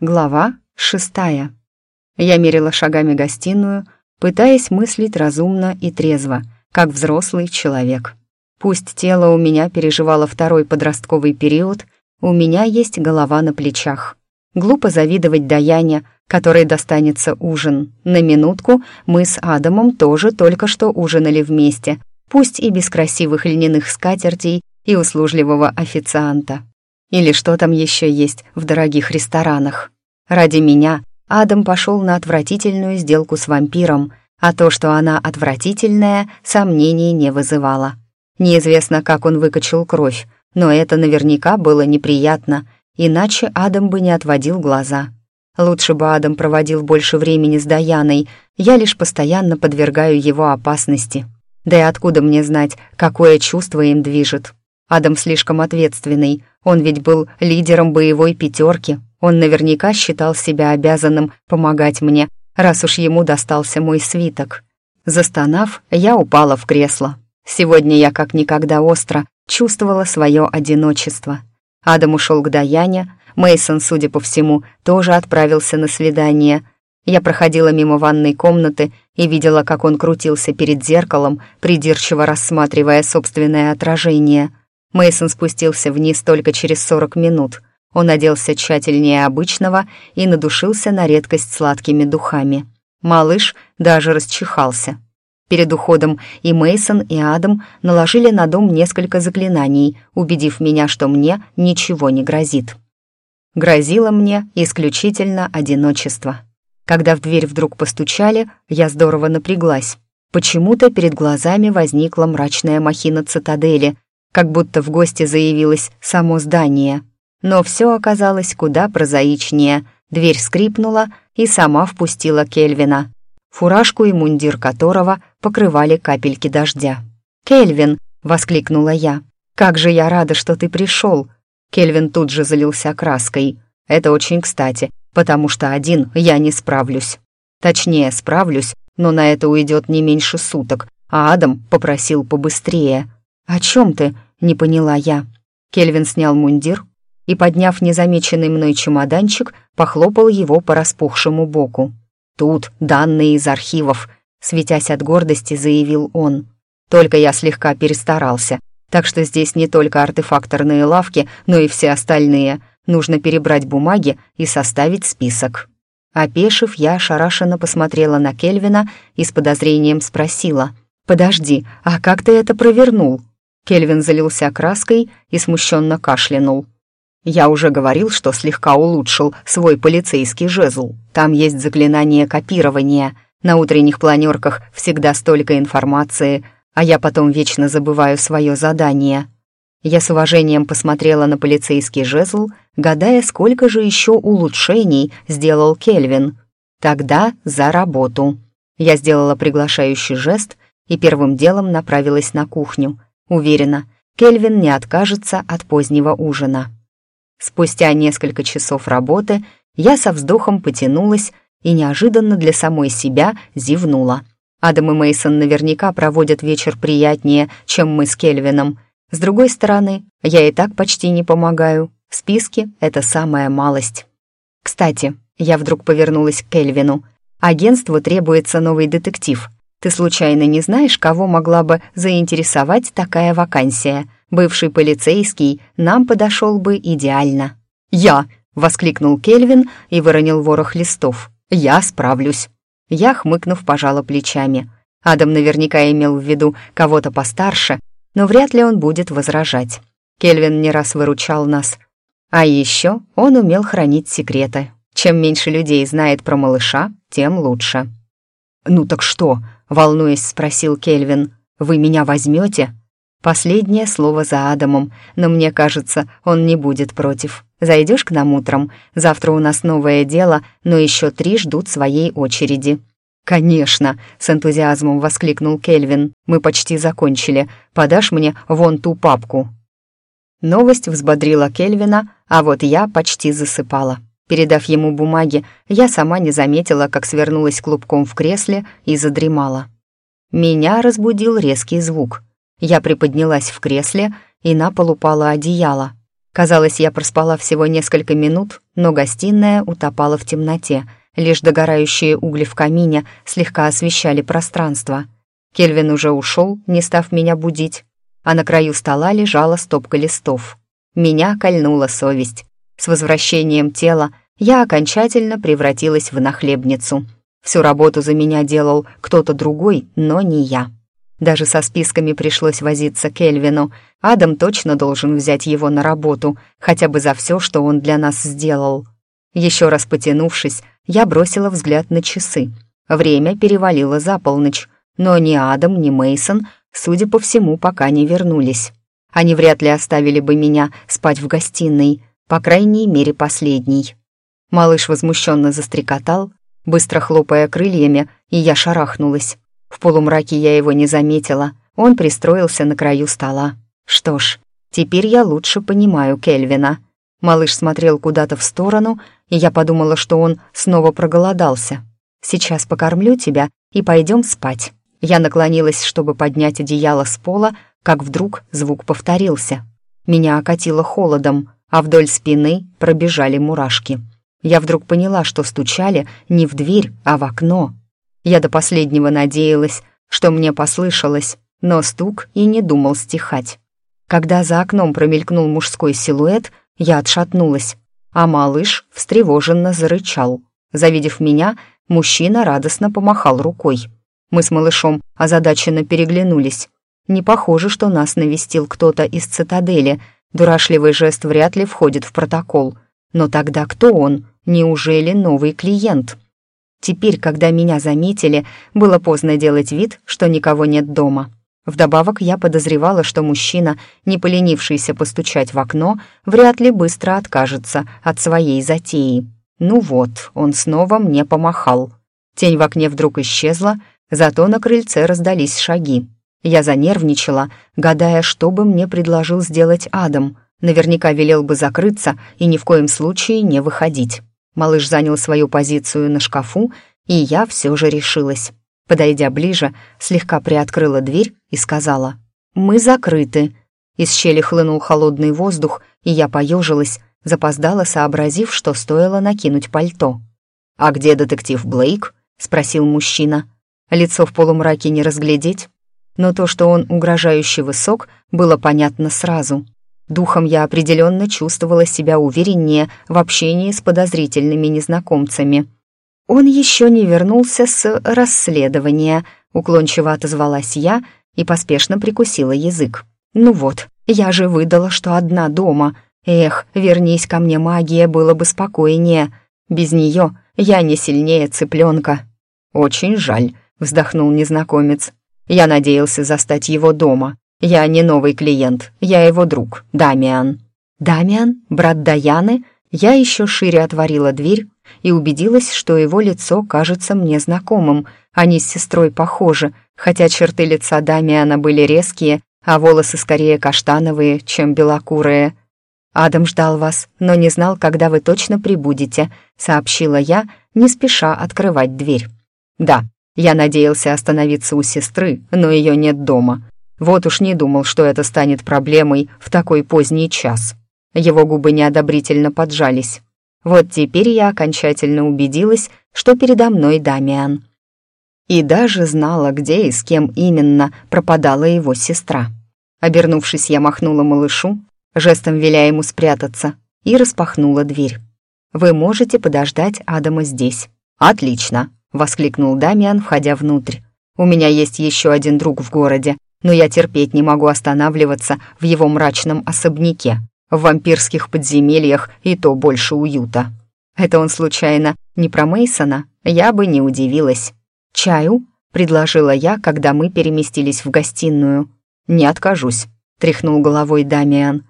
Глава шестая. Я мерила шагами гостиную, пытаясь мыслить разумно и трезво, как взрослый человек. Пусть тело у меня переживало второй подростковый период, у меня есть голова на плечах. Глупо завидовать Даяне, которой достанется ужин. На минутку мы с Адамом тоже только что ужинали вместе, пусть и без красивых льняных скатертей и услужливого официанта. Или что там еще есть в дорогих ресторанах. Ради меня Адам пошел на отвратительную сделку с вампиром, а то, что она отвратительная, сомнений не вызывало. Неизвестно, как он выкачал кровь, но это наверняка было неприятно, иначе Адам бы не отводил глаза. Лучше бы Адам проводил больше времени с Даяной, я лишь постоянно подвергаю его опасности. Да и откуда мне знать, какое чувство им движет? Адам слишком ответственный, он ведь был лидером боевой пятерки, он наверняка считал себя обязанным помогать мне, раз уж ему достался мой свиток. Застонав, я упала в кресло. Сегодня я как никогда остро чувствовала свое одиночество. Адам ушел к Даяне, Мейсон, судя по всему, тоже отправился на свидание. Я проходила мимо ванной комнаты и видела, как он крутился перед зеркалом, придирчиво рассматривая собственное отражение — Мейсон спустился вниз только через 40 минут. Он оделся тщательнее обычного и надушился на редкость сладкими духами. Малыш даже расчихался. Перед уходом и Мейсон, и Адам наложили на дом несколько заклинаний, убедив меня, что мне ничего не грозит. Грозило мне исключительно одиночество. Когда в дверь вдруг постучали, я здорово напряглась. Почему-то перед глазами возникла мрачная махина цитадели, как будто в гости заявилось само здание. Но все оказалось куда прозаичнее. Дверь скрипнула и сама впустила Кельвина, фуражку и мундир которого покрывали капельки дождя. «Кельвин!» — воскликнула я. «Как же я рада, что ты пришел!» Кельвин тут же залился краской. «Это очень кстати, потому что один я не справлюсь. Точнее, справлюсь, но на это уйдет не меньше суток, а Адам попросил побыстрее. «О чем ты?» не поняла я. Кельвин снял мундир и, подняв незамеченный мной чемоданчик, похлопал его по распухшему боку. «Тут данные из архивов», — светясь от гордости, заявил он. «Только я слегка перестарался, так что здесь не только артефакторные лавки, но и все остальные. Нужно перебрать бумаги и составить список». Опешив, я ошарашенно посмотрела на Кельвина и с подозрением спросила. «Подожди, а как ты это провернул?» Кельвин залился краской и смущенно кашлянул. «Я уже говорил, что слегка улучшил свой полицейский жезл. Там есть заклинание копирования. На утренних планерках всегда столько информации, а я потом вечно забываю свое задание». Я с уважением посмотрела на полицейский жезл, гадая, сколько же еще улучшений сделал Кельвин. Тогда за работу. Я сделала приглашающий жест и первым делом направилась на кухню — Уверена, Кельвин не откажется от позднего ужина. Спустя несколько часов работы я со вздохом потянулась и неожиданно для самой себя зевнула. Адам и Мейсон наверняка проводят вечер приятнее, чем мы с Кельвином. С другой стороны, я и так почти не помогаю. Списки — это самая малость. Кстати, я вдруг повернулась к Кельвину. Агентству требуется новый детектив — ты случайно не знаешь, кого могла бы заинтересовать такая вакансия? Бывший полицейский нам подошел бы идеально». «Я!» — воскликнул Кельвин и выронил ворох листов. «Я справлюсь». Я, хмыкнув, пожала плечами. Адам наверняка имел в виду кого-то постарше, но вряд ли он будет возражать. Кельвин не раз выручал нас. А еще он умел хранить секреты. Чем меньше людей знает про малыша, тем лучше. «Ну так что?» волнуясь, спросил Кельвин. «Вы меня возьмете?» Последнее слово за Адамом, но мне кажется, он не будет против. Зайдешь к нам утром? Завтра у нас новое дело, но еще три ждут своей очереди». «Конечно!» — с энтузиазмом воскликнул Кельвин. «Мы почти закончили. Подашь мне вон ту папку?» Новость взбодрила Кельвина, а вот я почти засыпала. Передав ему бумаги, я сама не заметила, как свернулась клубком в кресле и задремала. Меня разбудил резкий звук. Я приподнялась в кресле, и на пол упало одеяло. Казалось, я проспала всего несколько минут, но гостиная утопала в темноте. Лишь догорающие угли в камине слегка освещали пространство. Кельвин уже ушел, не став меня будить, а на краю стола лежала стопка листов. Меня кольнула совесть. С возвращением тела я окончательно превратилась в нахлебницу. Всю работу за меня делал кто-то другой, но не я. Даже со списками пришлось возиться Кельвину. Адам точно должен взять его на работу, хотя бы за все, что он для нас сделал. Еще раз потянувшись, я бросила взгляд на часы. Время перевалило за полночь, но ни Адам, ни Мейсон, судя по всему, пока не вернулись. Они вряд ли оставили бы меня спать в гостиной, по крайней мере, последний. Малыш возмущенно застрекотал, быстро хлопая крыльями, и я шарахнулась. В полумраке я его не заметила, он пристроился на краю стола. Что ж, теперь я лучше понимаю Кельвина. Малыш смотрел куда-то в сторону, и я подумала, что он снова проголодался. «Сейчас покормлю тебя и пойдем спать». Я наклонилась, чтобы поднять одеяло с пола, как вдруг звук повторился. Меня окатило холодом, а вдоль спины пробежали мурашки. Я вдруг поняла, что стучали не в дверь, а в окно. Я до последнего надеялась, что мне послышалось, но стук и не думал стихать. Когда за окном промелькнул мужской силуэт, я отшатнулась, а малыш встревоженно зарычал. Завидев меня, мужчина радостно помахал рукой. Мы с малышом озадаченно переглянулись. Не похоже, что нас навестил кто-то из цитадели. Дурашливый жест вряд ли входит в протокол. Но тогда кто он? Неужели новый клиент? Теперь, когда меня заметили, было поздно делать вид, что никого нет дома. Вдобавок я подозревала, что мужчина, не поленившийся постучать в окно, вряд ли быстро откажется от своей затеи. Ну вот, он снова мне помахал. Тень в окне вдруг исчезла, зато на крыльце раздались шаги. Я занервничала, гадая, что бы мне предложил сделать Адам. Наверняка велел бы закрыться и ни в коем случае не выходить. Малыш занял свою позицию на шкафу, и я все же решилась. Подойдя ближе, слегка приоткрыла дверь и сказала «Мы закрыты». Из щели хлынул холодный воздух, и я поежилась, запоздала, сообразив, что стоило накинуть пальто. «А где детектив Блейк?» — спросил мужчина. Лицо в полумраке не разглядеть, но то, что он угрожающе высок, было понятно сразу. Духом я определенно чувствовала себя увереннее в общении с подозрительными незнакомцами. «Он еще не вернулся с расследования», — уклончиво отозвалась я и поспешно прикусила язык. «Ну вот, я же выдала, что одна дома. Эх, вернись ко мне, магия, было бы спокойнее. Без нее я не сильнее цыпленка». «Очень жаль», — вздохнул незнакомец. Я надеялся застать его дома. Я не новый клиент, я его друг, Дамиан». «Дамиан? Брат Даяны?» Я еще шире отворила дверь и убедилась, что его лицо кажется мне знакомым. Они с сестрой похожи, хотя черты лица Дамиана были резкие, а волосы скорее каштановые, чем белокурые. «Адам ждал вас, но не знал, когда вы точно прибудете», — сообщила я, не спеша открывать дверь. «Да, я надеялся остановиться у сестры, но ее нет дома. Вот уж не думал, что это станет проблемой в такой поздний час. Его губы неодобрительно поджались. Вот теперь я окончательно убедилась, что передо мной Дамиан. И даже знала, где и с кем именно пропадала его сестра. Обернувшись, я махнула малышу, жестом веля ему спрятаться, и распахнула дверь. «Вы можете подождать Адама здесь». «Отлично», — воскликнул Дамиан, входя внутрь. «У меня есть еще один друг в городе, но я терпеть не могу останавливаться в его мрачном особняке. В вампирских подземельях и то больше уюта. Это он случайно не про Мейсона? Я бы не удивилась. «Чаю?» — предложила я, когда мы переместились в гостиную. «Не откажусь», — тряхнул головой Дамиан.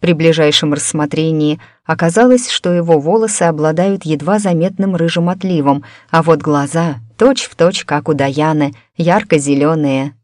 При ближайшем рассмотрении оказалось, что его волосы обладают едва заметным рыжим отливом, а вот глаза точь-в-точь, точь, как у Даяны, ярко-зеленые.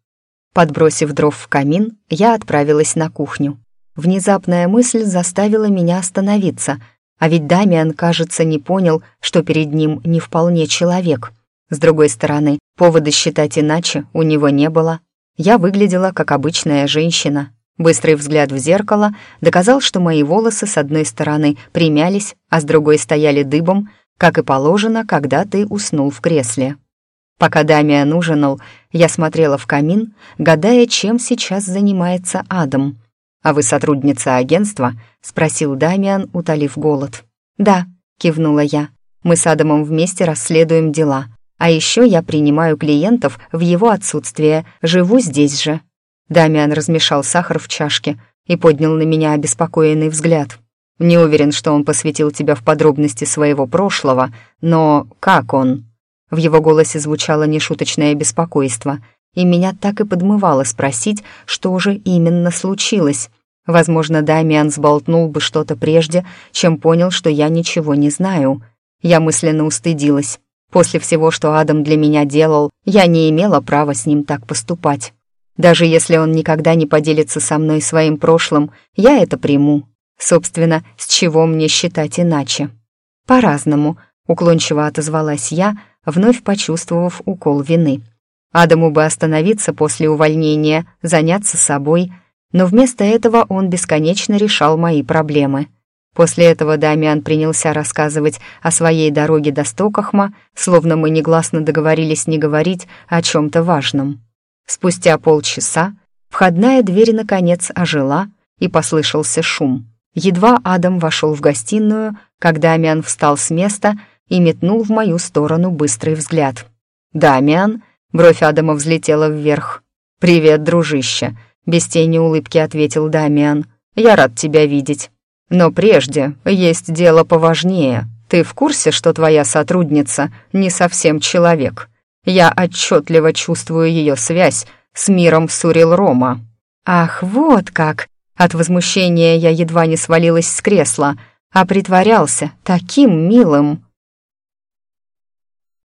Подбросив дров в камин, я отправилась на кухню. Внезапная мысль заставила меня остановиться, а ведь Дамиан, кажется, не понял, что перед ним не вполне человек. С другой стороны, повода считать иначе у него не было. Я выглядела как обычная женщина, Быстрый взгляд в зеркало доказал, что мои волосы с одной стороны примялись, а с другой стояли дыбом, как и положено, когда ты уснул в кресле. Пока Дамиан ужинал, я смотрела в камин, гадая, чем сейчас занимается Адам. «А вы сотрудница агентства?» — спросил Дамиан, утолив голод. «Да», — кивнула я. «Мы с Адамом вместе расследуем дела. А еще я принимаю клиентов в его отсутствие, живу здесь же». Дамиан размешал сахар в чашке и поднял на меня обеспокоенный взгляд. «Не уверен, что он посвятил тебя в подробности своего прошлого, но как он?» В его голосе звучало нешуточное беспокойство, и меня так и подмывало спросить, что же именно случилось. Возможно, Дамиан сболтнул бы что-то прежде, чем понял, что я ничего не знаю. Я мысленно устыдилась. После всего, что Адам для меня делал, я не имела права с ним так поступать. Даже если он никогда не поделится со мной своим прошлым, я это приму. Собственно, с чего мне считать иначе? По-разному, уклончиво отозвалась я, вновь почувствовав укол вины. Адаму бы остановиться после увольнения, заняться собой, но вместо этого он бесконечно решал мои проблемы. После этого Дамиан принялся рассказывать о своей дороге до Стокахма, словно мы негласно договорились не говорить о чем-то важном. Спустя полчаса входная дверь наконец ожила, и послышался шум. Едва Адам вошел в гостиную, когда Дамиан встал с места и метнул в мою сторону быстрый взгляд. «Дамиан?» — бровь Адама взлетела вверх. «Привет, дружище!» — без тени улыбки ответил Дамиан. «Я рад тебя видеть. Но прежде есть дело поважнее. Ты в курсе, что твоя сотрудница не совсем человек? Я отчетливо чувствую ее связь с миром Сурил-Рома». «Ах, вот как!» От возмущения я едва не свалилась с кресла, а притворялся таким милым.